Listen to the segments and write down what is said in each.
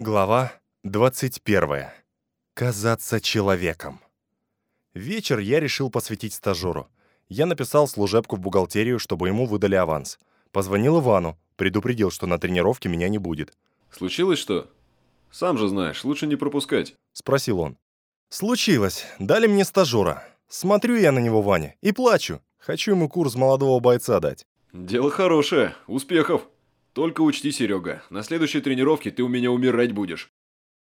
Глава 21. Казаться человеком. Вечер я решил посвятить стажеру. Я написал служебку в бухгалтерию, чтобы ему выдали аванс. Позвонил Ивану, предупредил, что на тренировке меня не будет. Случилось что? Сам же знаешь, лучше не пропускать. Спросил он. Случилось. Дали мне стажера. Смотрю я на него, Ваня, и плачу. Хочу ему курс молодого бойца дать. Дело хорошее. Успехов. Только учти, Серега, на следующей тренировке ты у меня умирать будешь.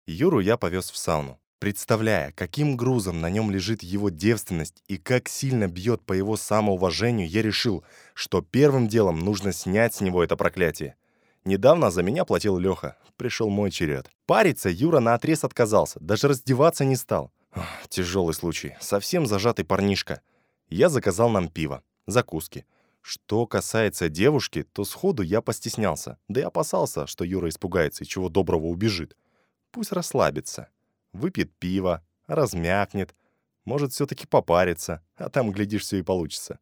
Юру я повез в сауну, представляя, каким грузом на нем лежит его девственность и как сильно бьет по его самоуважению, я решил, что первым делом нужно снять с него это проклятие. Недавно за меня платил Леха. Пришел мой черед. Париться Юра наотрез отказался, даже раздеваться не стал. Тяжелый случай. Совсем зажатый парнишка. Я заказал нам пиво, закуски. Что касается девушки, то сходу я постеснялся, да и опасался, что Юра испугается и чего доброго убежит. Пусть расслабится. Выпьет пиво, размякнет, может, все-таки попарится, а там, глядишь, все и получится.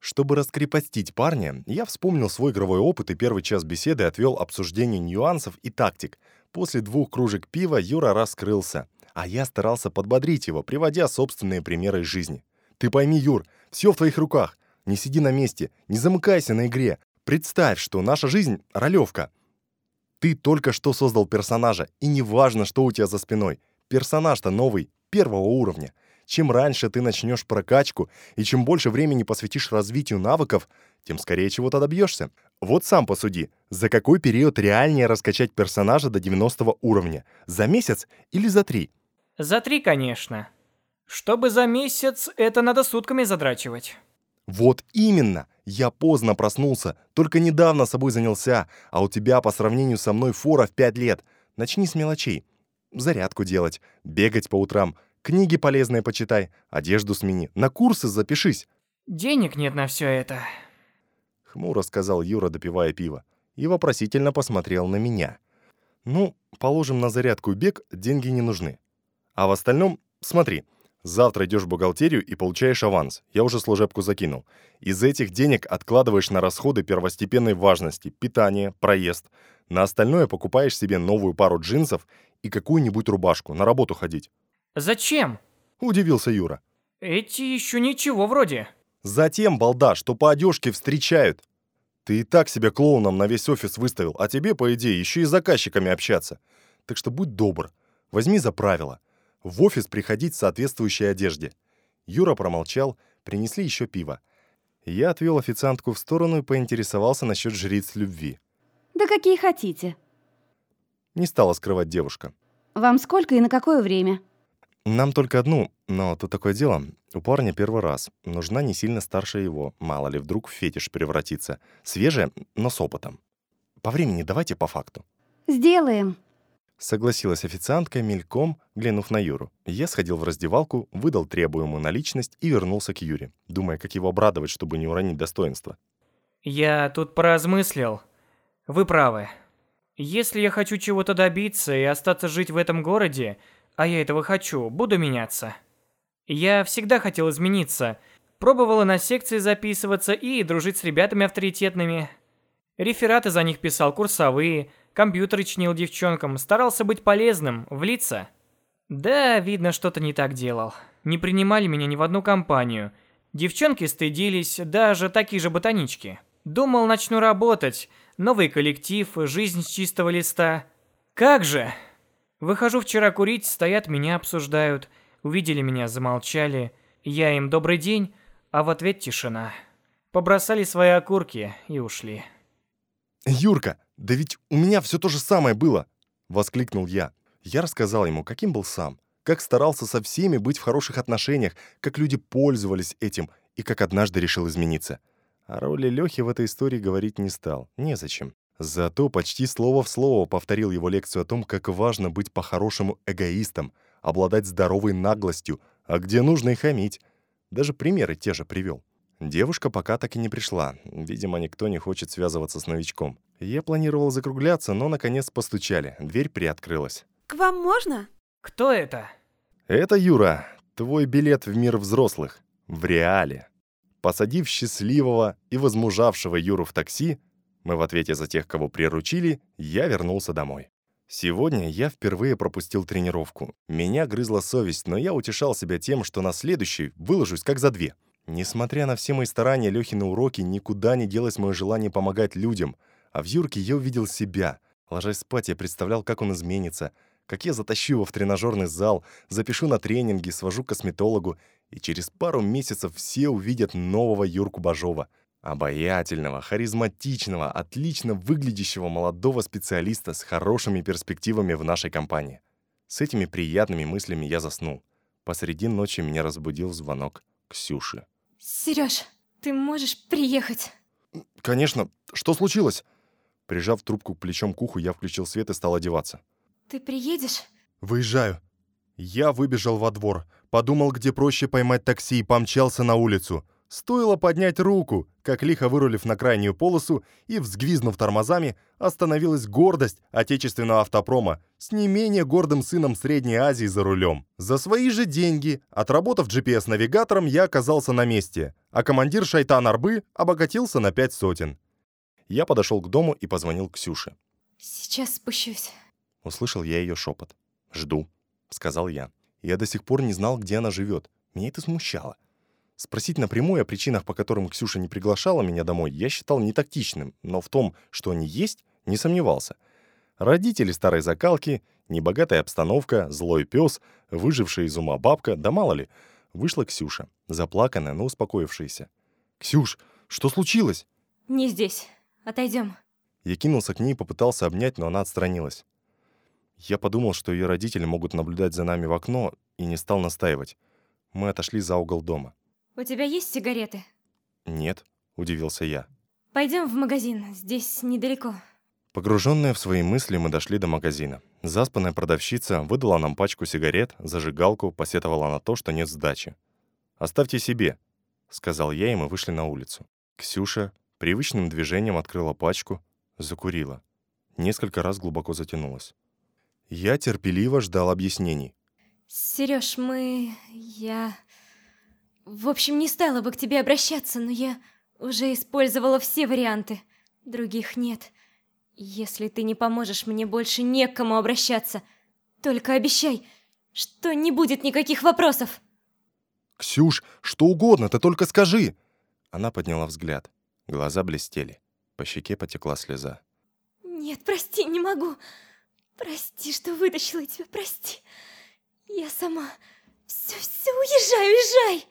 Чтобы раскрепостить парня, я вспомнил свой игровой опыт и первый час беседы отвел обсуждение нюансов и тактик. После двух кружек пива Юра раскрылся, а я старался подбодрить его, приводя собственные примеры из жизни. «Ты пойми, Юр, все в твоих руках. Не сиди на месте, не замыкайся на игре. Представь, что наша жизнь — ролевка. Ты только что создал персонажа, и неважно, что у тебя за спиной. Персонаж-то новый, первого уровня. Чем раньше ты начнешь прокачку, и чем больше времени посвятишь развитию навыков, тем скорее чего-то добьешься. Вот сам посуди, за какой период реальнее раскачать персонажа до 90 уровня? За месяц или за три? За три, конечно. Чтобы за месяц, это надо сутками задрачивать. Вот именно! Я поздно проснулся, только недавно собой занялся, а у тебя по сравнению со мной фора в пять лет. Начни с мелочей. Зарядку делать, бегать по утрам, книги полезные почитай, одежду смени, на курсы запишись. Денег нет на все это. Хмуро сказал Юра, допивая пиво, и вопросительно посмотрел на меня. Ну, положим, на зарядку и бег деньги не нужны. А в остальном, смотри, Завтра идешь в бухгалтерию и получаешь аванс. Я уже служебку закинул. Из этих денег откладываешь на расходы первостепенной важности, питание, проезд. На остальное покупаешь себе новую пару джинсов и какую-нибудь рубашку, на работу ходить. Зачем? Удивился Юра. Эти еще ничего вроде. Затем, балда, что по одежке встречают. Ты и так себя клоуном на весь офис выставил, а тебе, по идее, еще и с заказчиками общаться. Так что будь добр, возьми за правило в офис приходить в соответствующей одежде. Юра промолчал, принесли еще пиво. Я отвел официантку в сторону и поинтересовался насчет жриц любви. «Да какие хотите». Не стала скрывать девушка. «Вам сколько и на какое время?» «Нам только одну, но тут такое дело. У парня первый раз. Нужна не сильно старше его. Мало ли, вдруг в фетиш превратится. Свежая, но с опытом. По времени давайте по факту». «Сделаем», Согласилась официантка, мельком глянув на Юру. Я сходил в раздевалку, выдал требуемую наличность и вернулся к Юре, думая, как его обрадовать, чтобы не уронить достоинство. Я тут поразмыслил. Вы правы. Если я хочу чего-то добиться и остаться жить в этом городе, а я этого хочу, буду меняться. Я всегда хотел измениться. Пробовала на секции записываться и дружить с ребятами авторитетными. Рефераты за них писал, курсовые – Компьютеры чинил девчонкам, старался быть полезным, влиться. Да, видно, что-то не так делал. Не принимали меня ни в одну компанию. Девчонки стыдились, даже такие же ботанички. Думал, начну работать. Новый коллектив, жизнь с чистого листа. Как же! Выхожу вчера курить, стоят, меня обсуждают. Увидели меня, замолчали. Я им «добрый день», а в ответ тишина. Побросали свои окурки и ушли. «Юрка, да ведь у меня все то же самое было!» — воскликнул я. Я рассказал ему, каким был сам, как старался со всеми быть в хороших отношениях, как люди пользовались этим и как однажды решил измениться. О роли Лёхи в этой истории говорить не стал, незачем. Зато почти слово в слово повторил его лекцию о том, как важно быть по-хорошему эгоистом, обладать здоровой наглостью, а где нужно и хамить. Даже примеры те же привел. Девушка пока так и не пришла. Видимо, никто не хочет связываться с новичком. Я планировал закругляться, но наконец постучали. Дверь приоткрылась. «К вам можно?» Кто это? Это Юра. Твой билет в мир взрослых. В реале. Посадив счастливого и возмужавшего Юру в такси, мы в ответе за тех, кого приручили, я вернулся домой. Сегодня я впервые пропустил тренировку. Меня грызла совесть, но я утешал себя тем, что на следующий выложусь как за две. Несмотря на все мои старания, Лехины уроки, никуда не делось мое желание помогать людям. А в Юрке я увидел себя. Ложась спать, я представлял, как он изменится, как я затащу его в тренажерный зал, запишу на тренинги, свожу к косметологу, и через пару месяцев все увидят нового Юрку Бажова — Обаятельного, харизматичного, отлично выглядящего молодого специалиста с хорошими перспективами в нашей компании. С этими приятными мыслями я заснул. Посреди ночи меня разбудил звонок Ксюши. Сереж, ты можешь приехать? «Конечно. Что случилось?» Прижав трубку плечом к уху, я включил свет и стал одеваться. Ты приедешь? «Выезжаю». Я выбежал во двор, подумал, где проще поймать такси и помчался на улицу. Стоило поднять руку, как лихо вырулив на крайнюю полосу и, взгвизнув тормозами, остановилась гордость отечественного автопрома с не менее гордым сыном Средней Азии за рулем. За свои же деньги, отработав GPS-навигатором, я оказался на месте, а командир Шайтан Арбы обогатился на пять сотен. Я подошел к дому и позвонил Ксюше. Сейчас спущусь. Услышал я ее шепот. «Жду», — сказал я. Я до сих пор не знал, где она живет. Меня это смущало. Спросить напрямую о причинах, по которым Ксюша не приглашала меня домой, я считал нетактичным, но в том, что они есть, не сомневался. Родители старой закалки, небогатая обстановка, злой пес, выжившая из ума бабка, да мало ли. Вышла Ксюша, заплаканная, но успокоившаяся. «Ксюш, что случилось?» Не здесь. Отойдем. Я кинулся к ней и попытался обнять, но она отстранилась. Я подумал, что ее родители могут наблюдать за нами в окно, и не стал настаивать. Мы отошли за угол дома. У тебя есть сигареты? «Нет», — удивился я. Пойдем в магазин, здесь недалеко. Погруженные в свои мысли, мы дошли до магазина. Заспанная продавщица выдала нам пачку сигарет, зажигалку, посетовала на то, что нет сдачи. «Оставьте себе», — сказал я, и мы вышли на улицу. Ксюша привычным движением открыла пачку, закурила. Несколько раз глубоко затянулась. Я терпеливо ждал объяснений. Сереж, мы... я... В общем, не стала бы к тебе обращаться, но я уже использовала все варианты. Других нет. Если ты не поможешь, мне больше не к кому обращаться. Только обещай, что не будет никаких вопросов. «Ксюш, что угодно, ты только скажи!» Она подняла взгляд. Глаза блестели. По щеке потекла слеза. Нет, прости, не могу. Прости, что вытащила тебя, прости. Я сама... Все-все, уезжай, уезжай!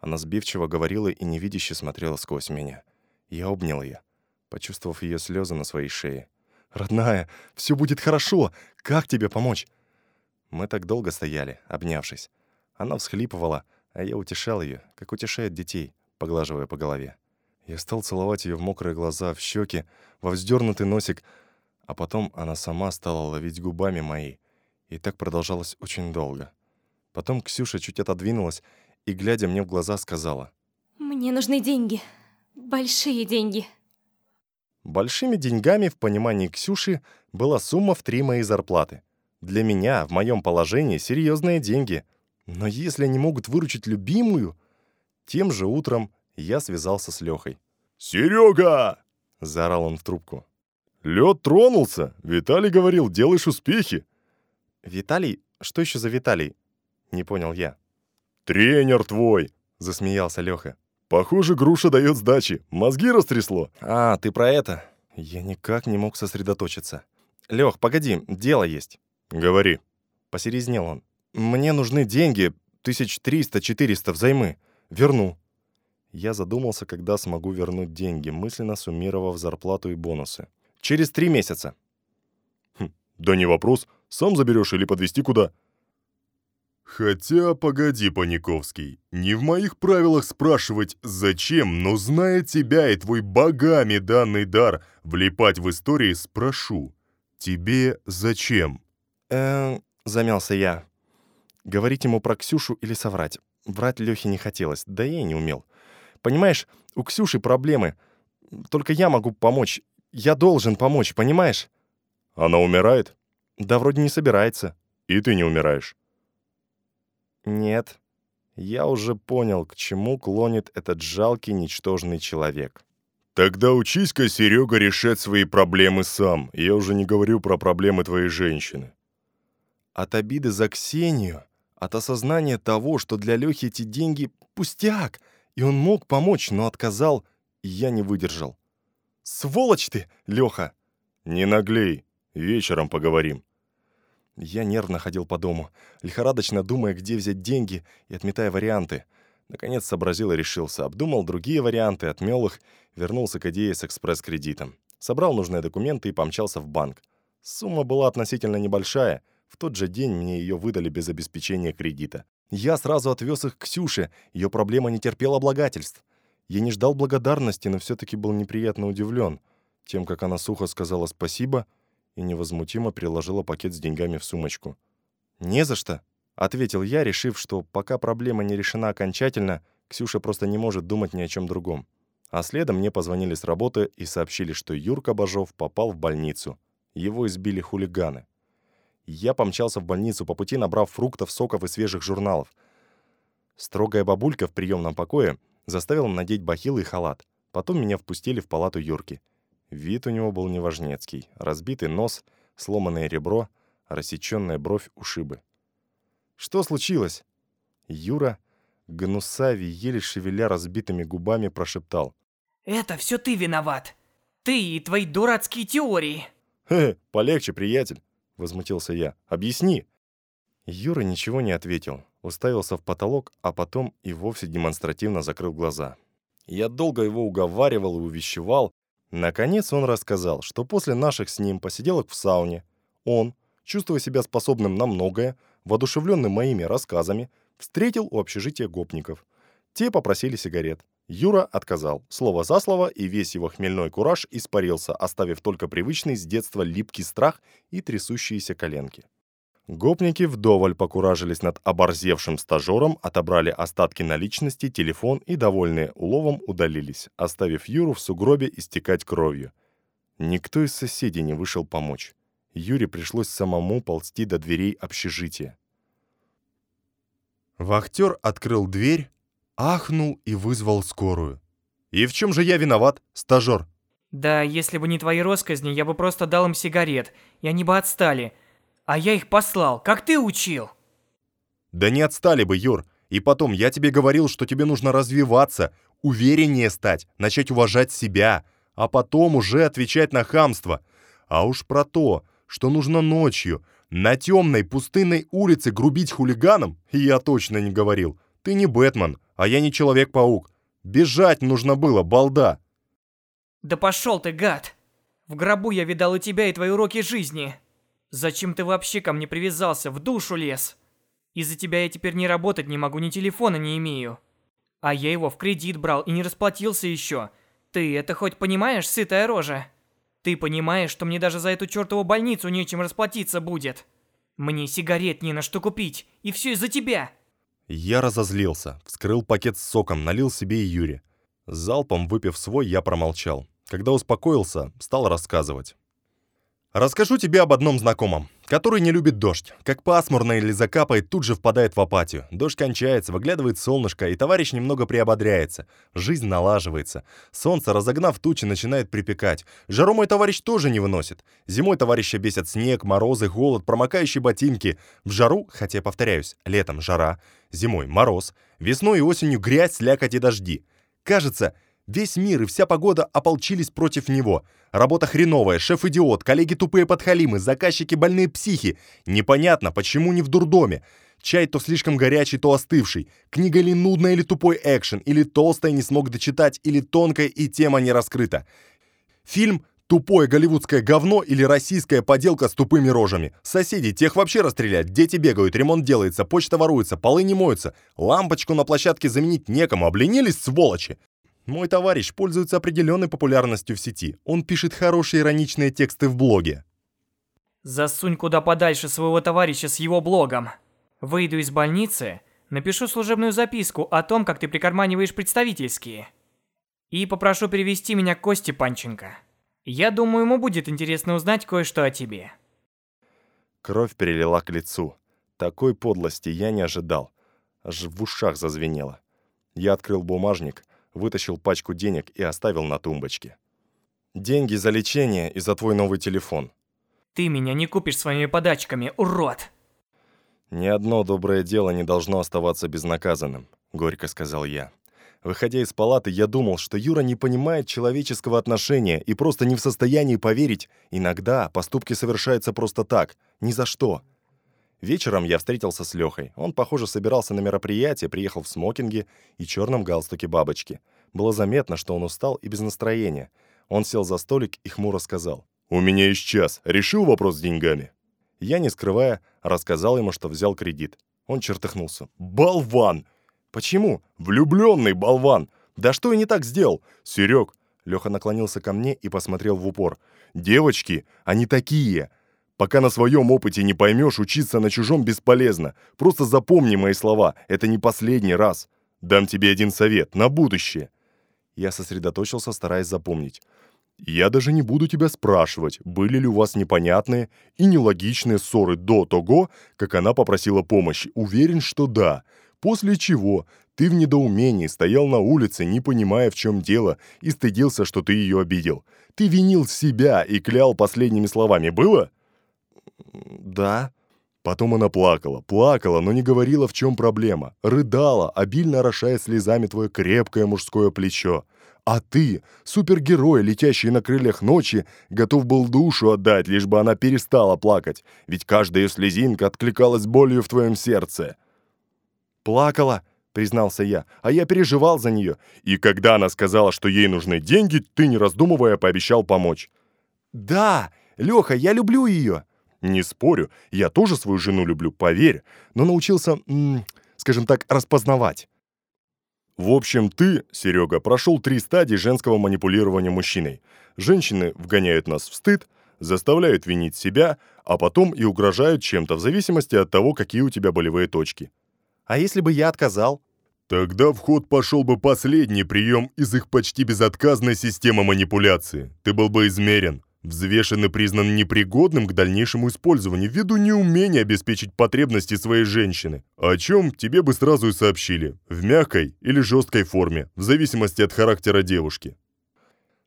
Она сбивчиво говорила и невидяще смотрела сквозь меня. Я обнял ее, почувствовав ее слезы на своей шее. «Родная, все будет хорошо! Как тебе помочь?» Мы так долго стояли, обнявшись. Она всхлипывала, а я утешал ее, как утешает детей, поглаживая по голове. Я стал целовать ее в мокрые глаза, в щеки, во вздернутый носик, а потом она сама стала ловить губами мои. И так продолжалось очень долго. Потом Ксюша чуть отодвинулась и, глядя мне в глаза, сказала. «Мне нужны деньги. Большие деньги». Большими деньгами в понимании Ксюши была сумма в три мои зарплаты. Для меня, в моем положении, серьезные деньги. Но если они могут выручить любимую... Тем же утром я связался с Лехой. «Серега!» — заорал он в трубку. «Лед тронулся! Виталий говорил, делаешь успехи!» «Виталий? Что еще за Виталий?» — не понял я. «Тренер твой!» — засмеялся Леха. «Похоже, груша дает сдачи. Мозги растрясло». «А, ты про это?» Я никак не мог сосредоточиться. «Лех, погоди, дело есть». «Говори». Посерезнел он. «Мне нужны деньги, тысяч триста-четыреста взаймы. Верну». Я задумался, когда смогу вернуть деньги, мысленно суммировав зарплату и бонусы. «Через три месяца». Хм, «Да не вопрос. Сам заберешь или подвести куда?» Хотя, погоди, Паниковский, не в моих правилах спрашивать «зачем», но зная тебя и твой богами данный дар влипать в истории, спрошу. Тебе зачем? Эм, замялся я. Говорить ему про Ксюшу или соврать? Врать Лехе не хотелось, да я и не умел. Понимаешь, у Ксюши проблемы. Только я могу помочь. Я должен помочь, понимаешь? Она умирает? Да вроде не собирается. И ты не умираешь. Нет, я уже понял, к чему клонит этот жалкий, ничтожный человек. Тогда учись-ка, Серега, решать свои проблемы сам. Я уже не говорю про проблемы твоей женщины. От обиды за Ксению, от осознания того, что для Лехи эти деньги пустяк, и он мог помочь, но отказал, и я не выдержал. «Сволочь ты, Леха!» «Не наглей, вечером поговорим». Я нервно ходил по дому, лихорадочно думая, где взять деньги и отметая варианты. Наконец сообразил и решился, обдумал другие варианты, отмел их, вернулся к идее с экспресс-кредитом. Собрал нужные документы и помчался в банк. Сумма была относительно небольшая. В тот же день мне ее выдали без обеспечения кредита. Я сразу отвез их к Ксюше, ее проблема не терпела облагательств. Я не ждал благодарности, но все-таки был неприятно удивлен тем, как она сухо сказала спасибо и невозмутимо приложила пакет с деньгами в сумочку. «Не за что», — ответил я, решив, что пока проблема не решена окончательно, Ксюша просто не может думать ни о чем другом. А следом мне позвонили с работы и сообщили, что Юрка Бажов попал в больницу. Его избили хулиганы. Я помчался в больницу, по пути набрав фруктов, соков и свежих журналов. Строгая бабулька в приемном покое заставила надеть бахилы и халат. Потом меня впустили в палату Юрки. Вид у него был неважнецкий. Разбитый нос, сломанное ребро, рассеченная бровь, ушибы. «Что случилось?» Юра, гнусави, еле шевеля разбитыми губами, прошептал. Это все ты виноват. Ты и твои дурацкие теории. «Хе, полегче, приятель», — возмутился я. «Объясни». Юра ничего не ответил, уставился в потолок, а потом и вовсе демонстративно закрыл глаза. Я долго его уговаривал и увещевал. Наконец он рассказал, что после наших с ним посиделок в сауне он, чувствуя себя способным на многое, воодушевленный моими рассказами, встретил у общежития гопников. Те попросили сигарет. Юра отказал, слово за слово, и весь его хмельной кураж испарился, оставив только привычный с детства липкий страх и трясущиеся коленки. Гопники вдоволь покуражились над оборзевшим стажером, отобрали остатки наличности, телефон и, довольные уловом, удалились, оставив Юру в сугробе истекать кровью. Никто из соседей не вышел помочь. Юре пришлось самому ползти до дверей общежития. Вахтер открыл дверь, ахнул и вызвал скорую. «И в чем же я виноват, стажер?» Да, если бы не твои росказни, я бы просто дал им сигарет, и они бы отстали. А я их послал, как ты учил. «Да не отстали бы, Юр. И потом, я тебе говорил, что тебе нужно развиваться, увереннее стать, начать уважать себя, а потом уже отвечать на хамство. А уж про то, что нужно ночью, на темной пустынной улице грубить хулиганам, я точно не говорил. Ты не Бэтмен, а я не Человек-паук. Бежать нужно было, балда!» Да пошел ты, гад! В гробу я видал и тебя, и твои уроки жизни. Зачем ты вообще ко мне привязался, в душу лез? Из-за тебя я теперь не работать не могу, ни телефона не имею. А я его в кредит брал и не расплатился еще. Ты это хоть понимаешь, сытая рожа? Ты понимаешь, что мне даже за эту чертову больницу нечем расплатиться будет? Мне сигарет не на что купить, и все из-за тебя. Я разозлился, вскрыл пакет с соком, налил себе и Юре. Залпом выпив свой, я промолчал. Когда успокоился, стал рассказывать. Расскажу тебе об одном знакомом, который не любит дождь. Как пасмурно или закапает, тут же впадает в апатию. Дождь кончается, выглядывает солнышко, и товарищ немного приободряется. Жизнь налаживается. Солнце, разогнав тучи, начинает припекать. Жару мой товарищ тоже не выносит. Зимой товарища бесят снег, морозы, голод, промокающие ботинки. В жару, хотя, повторяюсь, летом жара, зимой мороз, весной и осенью грязь, слякоть и дожди. Кажется, Весь мир и вся погода ополчились против него. Работа хреновая, шеф идиот, коллеги тупые подхалимы, заказчики больные психи. Непонятно, почему не в дурдоме. Чай то слишком горячий, то остывший. Книга или нудная, или тупой экшен, или толстая не смог дочитать, или тонкая и тема не раскрыта. Фильм Тупое голливудское говно или российская поделка с тупыми рожами. Соседи тех вообще расстрелять, дети бегают, ремонт делается, почта воруется, полы не моются. Лампочку на площадке заменить некому, обленились сволочи. Мой товарищ пользуется определенной популярностью в сети. Он пишет хорошие ироничные тексты в блоге. Засунь куда подальше своего товарища с его блогом. Выйду из больницы, напишу служебную записку о том, как ты прикарманиваешь представительские. И попрошу перевести меня к Косте Панченко. Я думаю, ему будет интересно узнать кое-что о тебе. Кровь перелила к лицу. Такой подлости я не ожидал. Аж в ушах зазвенело. Я открыл бумажник, вытащил пачку денег и оставил на тумбочке. «Деньги за лечение и за твой новый телефон. Ты меня не купишь своими подачками, урод! Ни одно доброе дело не должно оставаться безнаказанным», — горько сказал я. Выходя из палаты, я думал, что Юра не понимает человеческого отношения и просто не в состоянии поверить. Иногда поступки совершаются просто так, ни за что. Вечером я встретился с Лехой. Он, похоже, собирался на мероприятие, приехал в смокинге и черном галстуке бабочки. Было заметно, что он устал и без настроения. Он сел за столик и хмуро сказал. «У меня есть час. Решил вопрос с деньгами?» Я, не скрывая, рассказал ему, что взял кредит. Он чертыхнулся. «Болван!» «Почему? Влюбленный болван! Да что я не так сделал? Серег!» Леха наклонился ко мне и посмотрел в упор. «Девочки, они такие! Пока на своем опыте не поймешь, учиться на чужом бесполезно. Просто запомни мои слова, это не последний раз. Дам тебе один совет, на будущее». Я сосредоточился, стараясь запомнить. «Я даже не буду тебя спрашивать, были ли у вас непонятные и нелогичные ссоры до того, как она попросила помощи. Уверен, что да. После чего ты в недоумении стоял на улице, не понимая, в чем дело, и стыдился, что ты ее обидел. Ты винил себя и клял последними словами. Было? Да. Потом она плакала, плакала, но не говорила, в чем проблема. Рыдала, обильно орошая слезами твое крепкое мужское плечо. А ты, супергерой, летящий на крыльях ночи, готов был душу отдать, лишь бы она перестала плакать, ведь каждая слезинка откликалась болью в твоем сердце. «Плакала», — признался я, «а я переживал за нее. И когда она сказала, что ей нужны деньги, ты, не раздумывая, пообещал помочь». «Да, Леха, я люблю ее». «Не спорю, я тоже свою жену люблю, поверь, но научился, скажем так, распознавать». В общем, ты, Серега, прошел три стадии женского манипулирования мужчиной. Женщины вгоняют нас в стыд, заставляют винить себя, а потом и угрожают чем-то в зависимости от того, какие у тебя болевые точки. А если бы я отказал? Тогда в ход пошел бы последний прием из их почти безотказной системы манипуляции. Ты был бы измерен, взвешен и признан непригодным к дальнейшему использованию ввиду неумения обеспечить потребности своей женщины, о чем тебе бы сразу и сообщили, в мягкой или жесткой форме, в зависимости от характера девушки.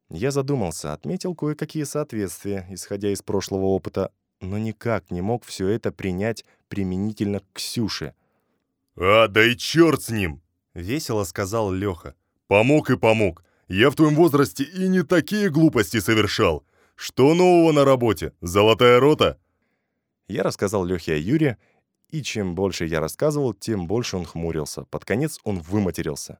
Я задумался, отметил кое-какие соответствия, исходя из прошлого опыта, но никак не мог все это принять применительно к Ксюше. «А, да и черт с ним!» — весело сказал Леха. «Помог и помог. Я в твоем возрасте и не такие глупости совершал. Что нового на работе? Золотая рота?» Я рассказал Лехе о Юре, и чем больше я рассказывал, тем больше он хмурился. Под конец он выматерился.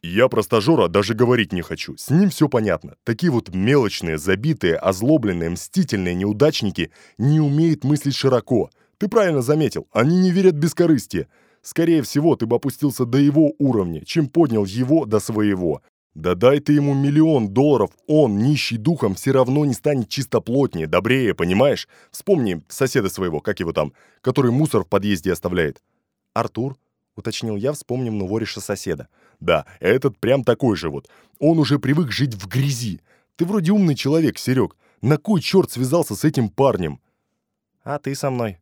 «Я про стажера даже говорить не хочу. С ним все понятно. Такие вот мелочные, забитые, озлобленные, мстительные неудачники не умеют мыслить широко. Ты правильно заметил, они не верят бескорыстие. Скорее всего, ты бы опустился до его уровня, чем поднял его до своего. Да дай ты ему миллион долларов, он, нищий духом, все равно не станет чистоплотнее, добрее, понимаешь? Вспомни соседа своего, как его там, который мусор в подъезде оставляет. Артур, уточнил я, вспомнив новориша соседа. Да, этот прям такой же вот. Он уже привык жить в грязи. Ты вроде умный человек, Серег. На кой черт связался с этим парнем? А ты со мной?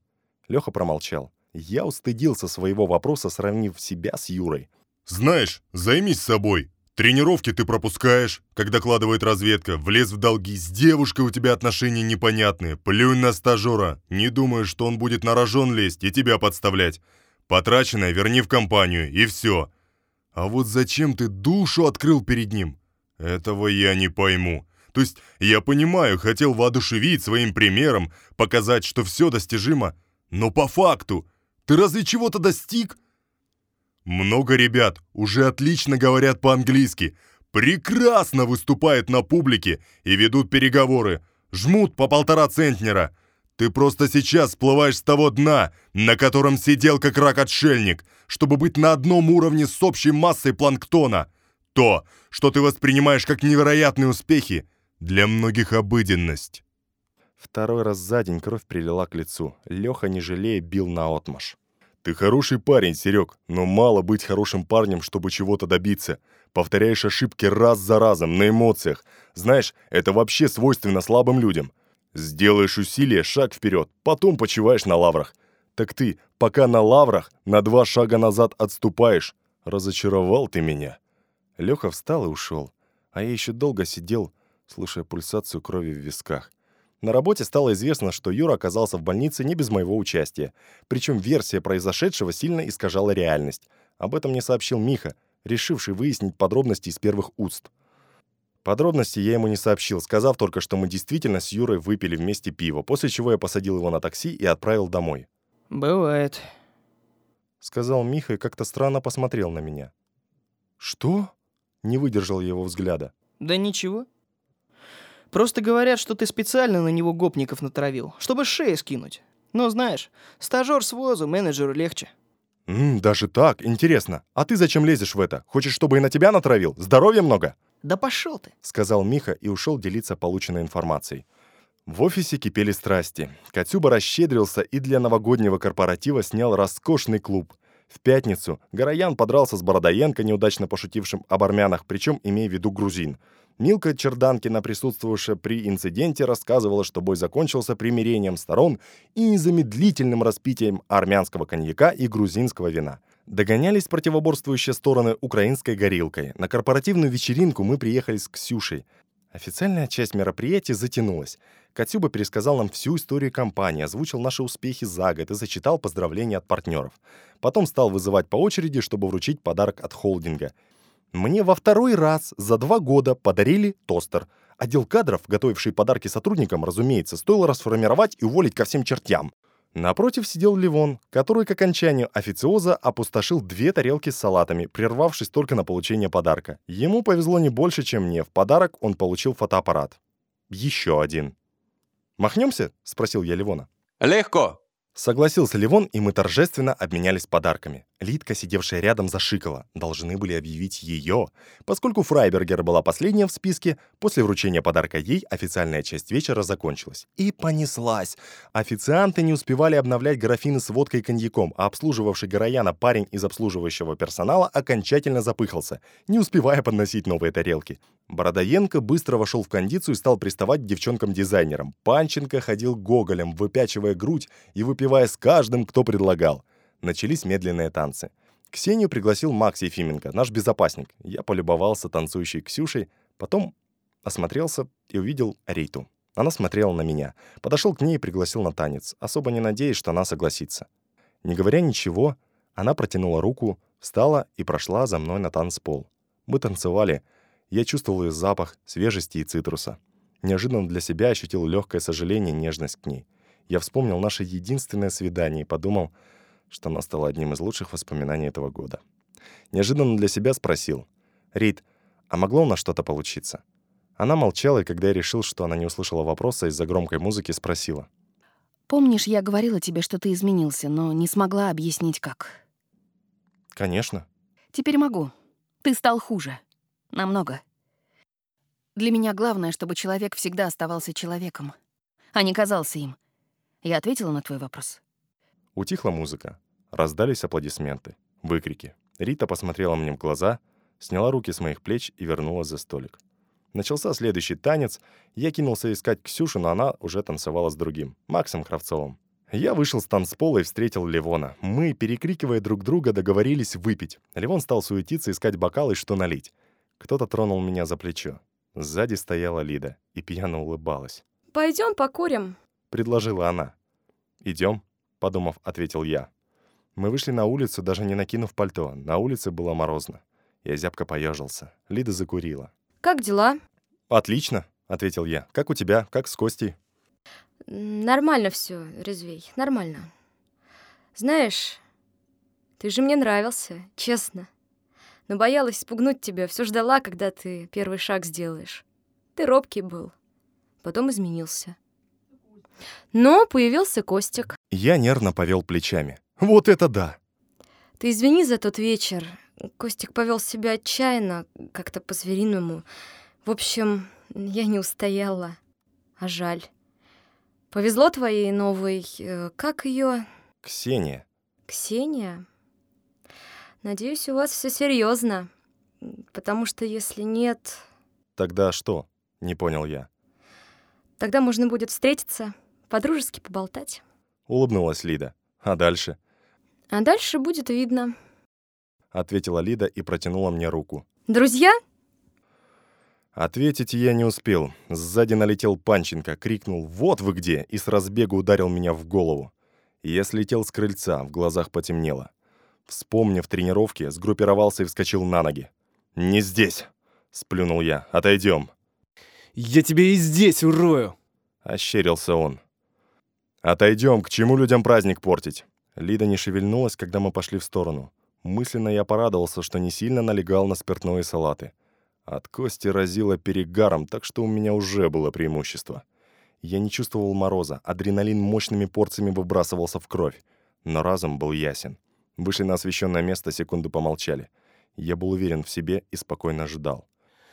Леха промолчал. Я устыдился своего вопроса, сравнив себя с Юрой. «Знаешь, займись собой. Тренировки ты пропускаешь, как докладывает разведка. Влез в долги, с девушкой у тебя отношения непонятные. Плюнь на стажера. Не думаешь, что он будет на рожон лезть и тебя подставлять. Потраченное верни в компанию, и все. А вот зачем ты душу открыл перед ним? Этого я не пойму. То есть, я понимаю, хотел воодушевить своим примером, показать, что все достижимо, но по факту ты разве чего-то достиг? Много ребят уже отлично говорят по-английски, прекрасно выступают на публике и ведут переговоры, жмут по полтора центнера. Ты просто сейчас всплываешь с того дна, на котором сидел как рак-отшельник, чтобы быть на одном уровне с общей массой планктона. То, что ты воспринимаешь как невероятные успехи, для многих обыденность. Второй раз за день кровь прилила к лицу. Леха, не жалея, бил наотмашь. «Ты хороший парень, Серег, но мало быть хорошим парнем, чтобы чего-то добиться. Повторяешь ошибки раз за разом, на эмоциях. Знаешь, это вообще свойственно слабым людям. Сделаешь усилие, шаг вперед, потом почиваешь на лаврах. Так ты, пока на лаврах, на два шага назад отступаешь. Разочаровал ты меня». Леха встал и ушел, а я еще долго сидел, слушая пульсацию крови в висках. На работе стало известно, что Юра оказался в больнице не без моего участия. Причем версия произошедшего сильно искажала реальность. Об этом мне сообщил Миха, решивший выяснить подробности из первых уст. Подробности я ему не сообщил, сказав только, что мы действительно с Юрой выпили вместе пиво, после чего я посадил его на такси и отправил домой. Бывает. Сказал Миха и как-то странно посмотрел на меня. «Что?» Не выдержал его взгляда. Да ничего. Просто говорят, что ты специально на него гопников натравил, чтобы шею скинуть. Но знаешь, стажер с возу, менеджеру легче. «М, даже так? Интересно. А ты зачем лезешь в это? Хочешь, чтобы и на тебя натравил? Здоровья много?» Да пошел ты. Сказал Миха и ушел делиться полученной информацией. В офисе кипели страсти. Катюба расщедрился и для новогоднего корпоратива снял роскошный клуб. В пятницу Гороян подрался с Бородоенко, неудачно пошутившим об армянах, причем имея в виду грузин. Милка Черданкина, присутствовавшая при инциденте, рассказывала, что бой закончился примирением сторон и незамедлительным распитием армянского коньяка и грузинского вина. Догонялись противоборствующие стороны украинской горилкой. На корпоративную вечеринку мы приехали с Ксюшей. Официальная часть мероприятия затянулась. Катюба пересказал нам всю историю компании, озвучил наши успехи за год и зачитал поздравления от партнеров. Потом стал вызывать по очереди, чтобы вручить подарок от холдинга. Мне во второй раз за два года подарили тостер. Отдел кадров, готовивший подарки сотрудникам, разумеется, стоило расформировать и уволить ко всем чертям. Напротив сидел Ливон, который к окончанию официоза опустошил две тарелки с салатами, прервавшись только на получение подарка. Ему повезло не больше, чем мне. В подарок он получил фотоаппарат. Еще один. «Махнемся?» — спросил я Ливона. Легко. Согласился Ливон, и мы торжественно обменялись подарками. Лидка, сидевшая рядом, зашикала. Должны были объявить ее. Поскольку Фрайбергер была последняя в списке, после вручения подарка ей официальная часть вечера закончилась. И понеслась. Официанты не успевали обновлять графины с водкой и коньяком, а обслуживавший Горояна парень из обслуживающего персонала окончательно запыхался, не успевая подносить новые тарелки. Бородоенко быстро вошел в кондицию и стал приставать к девчонкам-дизайнерам. Панченко ходил гоголем, выпячивая грудь и выпивая с каждым, кто предлагал. Начались медленные танцы. Ксению пригласил Макс Ефименко, наш безопасник. Я полюбовался танцующей Ксюшей, потом осмотрелся и увидел Риту. Она смотрела на меня. Подошел к ней и пригласил на танец, особо не надеясь, что она согласится. Не говоря ничего, она протянула руку, встала и прошла за мной на танцпол. Мы танцевали. Я чувствовал ее запах, свежести и цитруса. Неожиданно для себя ощутил легкое сожаление и нежность к ней. Я вспомнил наше единственное свидание и подумал, что оно стало одним из лучших воспоминаний этого года. Неожиданно для себя спросил. «Рит, а могло у нас что-то получиться?» Она молчала, и когда я решил, что она не услышала вопроса, из-за громкой музыки спросила. Помнишь, я говорила тебе, что ты изменился, но не смогла объяснить, как? «Конечно». Теперь могу. Ты стал хуже. Намного. Для меня главное, чтобы человек всегда оставался человеком, а не казался им. Я ответила на твой вопрос. Утихла музыка. Раздались аплодисменты, выкрики. Рита посмотрела мне в глаза, сняла руки с моих плеч и вернулась за столик. Начался следующий танец. Я кинулся искать Ксюшу, но она уже танцевала с другим, Максом Кравцовым. Я вышел с танцпола и встретил Левона. Мы, перекрикивая друг друга, договорились выпить. Левон стал суетиться, искать бокал и что налить. Кто-то тронул меня за плечо. Сзади стояла Лида и пьяно улыбалась. Пойдем покурим. Предложила она. «Идем», — подумав, ответил я. Мы вышли на улицу, даже не накинув пальто. На улице было морозно. Я зябко поежился. Лида закурила. Как дела? «Отлично», — ответил я. «Как у тебя? Как с Костей?» Нормально все, Резвей, нормально. Знаешь, ты же мне нравился, честно. Но боялась спугнуть тебя, все ждала, когда ты первый шаг сделаешь. Ты робкий был, потом изменился. Но появился Костик. Я нервно повел плечами. «Вот это да!» Ты извини за тот вечер. Костик повел себя отчаянно, как-то по-звериному. В общем, я не устояла. А жаль. Повезло твоей новой... э, Как ее? «Ксения». Ксения? Надеюсь, у вас все серьезно. Потому что если нет, «Тогда что?» — не понял я. тогда можно будет встретиться, по-дружески поболтать. Улыбнулась Лида. «А дальше?» А дальше будет видно. — ответила Лида и протянула мне руку. Друзья? Ответить я не успел. Сзади налетел Панченко, крикнул «Вот вы где!» и с разбегу ударил меня в голову. Я слетел с крыльца, в глазах потемнело. Вспомнив тренировки, сгруппировался и вскочил на ноги. «Не здесь!» — сплюнул я. «Отойдем!» «Я тебе и здесь урою!» — ощерился он. «Отойдем, к чему людям праздник портить?» Лида не шевельнулась, когда мы пошли в сторону. Мысленно я порадовался, что не сильно налегал на спиртное и салаты. От кости разило перегаром, так что у меня уже было преимущество. Я не чувствовал мороза, адреналин мощными порциями выбрасывался в кровь. Но разум был ясен. Вышли на освещенное место, секунду помолчали. Я был уверен в себе и спокойно ждал.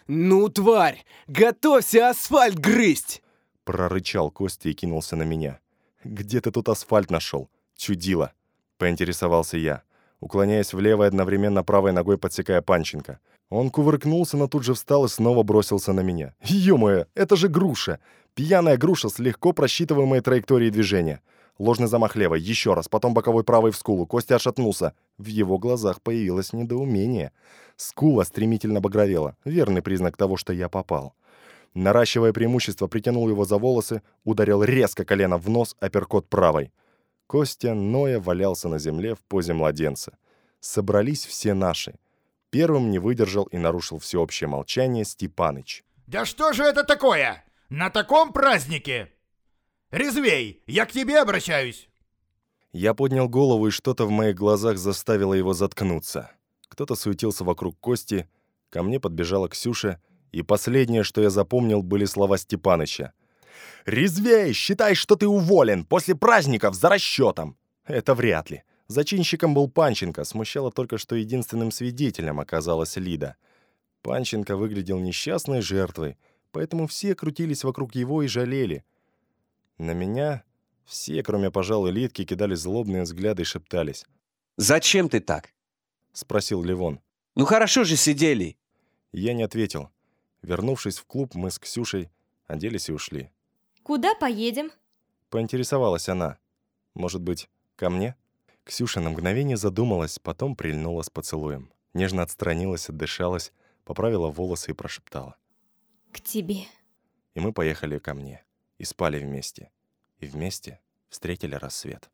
«Ну, тварь, готовься асфальт грызть!» Прорычал Костя и кинулся на меня. «Где ты тут асфальт нашел? Чудило!» Поинтересовался я, уклоняясь влево и одновременно правой ногой подсекая Панченко. Он кувыркнулся, но тут же встал и снова бросился на меня. «Ё-моё, это же груша! Пьяная груша с легко просчитываемой траекторией движения. Ложный замах левой, еще раз, потом боковой правой в скулу. Костя отшатнулся. В его глазах появилось недоумение. Скула стремительно багровела. Верный признак того, что я попал. Наращивая преимущество, притянул его за волосы, ударил резко колено в нос, апперкот правой. Костя, ноя, валялся на земле в позе младенца. Собрались все наши. Первым не выдержал и нарушил всеобщее молчание Степаныч. «Да что же это такое? На таком празднике? Резвей, я к тебе обращаюсь!» Я поднял голову, и что-то в моих глазах заставило его заткнуться. Кто-то суетился вокруг Кости, ко мне подбежала Ксюша, и последнее, что я запомнил, были слова Степаныча. «Резвей, считай, что ты уволен, после праздников за расчетом!» Это вряд ли. Зачинщиком был Панченко, смущало только, что единственным свидетелем оказалась Лида. Панченко выглядел несчастной жертвой, поэтому все крутились вокруг его и жалели. На меня все, кроме, пожалуй, Лидки, кидали злобные взгляды и шептались. «Зачем ты так?» — спросил Ливон. «Ну хорошо же сидели!» Я не ответил. Вернувшись в клуб, мы с Ксюшей оделись и ушли. Куда поедем? Поинтересовалась она. Может быть, ко мне? Ксюша на мгновение задумалась, потом прильнула с поцелуем. Нежно отстранилась, отдышалась, поправила волосы и прошептала. К тебе. И мы поехали ко мне. И спали вместе. И вместе встретили рассвет.